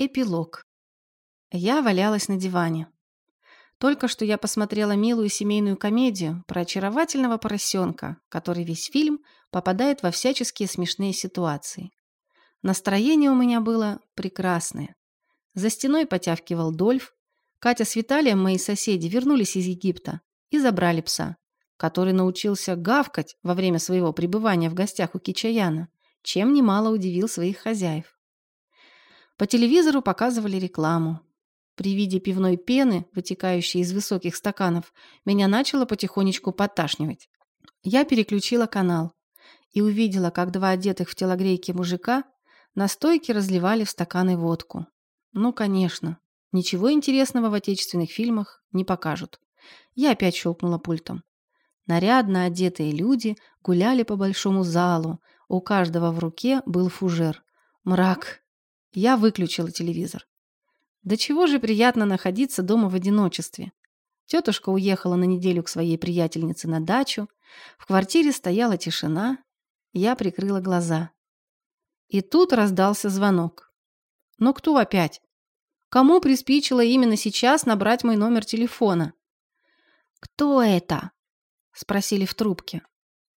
Эпилог. Я валялась на диване. Только что я посмотрела милую семейную комедию про очаровательного поросенка, который весь фильм попадает во всяческие смешные ситуации. Настроение у меня было прекрасное. За стеной потявкивал Дольф. Катя с Виталием, мои соседи, вернулись из Египта и забрали пса, который научился гавкать во время своего пребывания в гостях у Кичаяна, чем немало удивил своих хозяев. По телевизору показывали рекламу. При виде пивной пены, вытекающей из высоких стаканов, меня начало потихонечку подташнивать. Я переключила канал и увидела, как два одетых в телогрейки мужика на стойке разливали в стаканы водку. Ну, конечно, ничего интересного в отечественных фильмах не покажут. Я опять щелкнула пультом. Нарядно одетые люди гуляли по большому залу, у каждого в руке был фужер. Мрак, я выключила телевизор. Да чего же приятно находиться дома в одиночестве. Тетушка уехала на неделю к своей приятельнице на дачу. В квартире стояла тишина. Я прикрыла глаза. И тут раздался звонок. Но кто опять? Кому приспичило именно сейчас набрать мой номер телефона? «Кто это?» — спросили в трубке.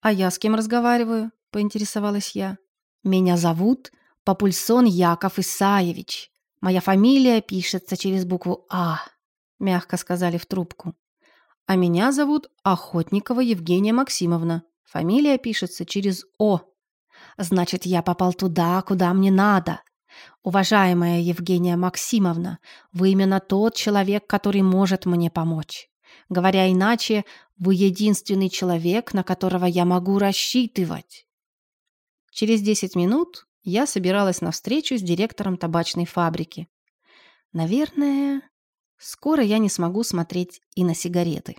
«А я с кем разговариваю?» — поинтересовалась я. «Меня зовут Попульсон Яков Исаевич. Моя фамилия пишется через букву «А», — мягко сказали в трубку. А меня зовут Охотникова Евгения Максимовна. Фамилия пишется через «О». Значит, я попал туда, куда мне надо. Уважаемая Евгения Максимовна, вы именно тот человек, который может мне помочь. Говоря иначе, вы единственный человек, на которого я могу рассчитывать. Через десять минут я собиралась на встречу с директором табачной фабрики. Наверное, скоро я не смогу смотреть и на сигареты.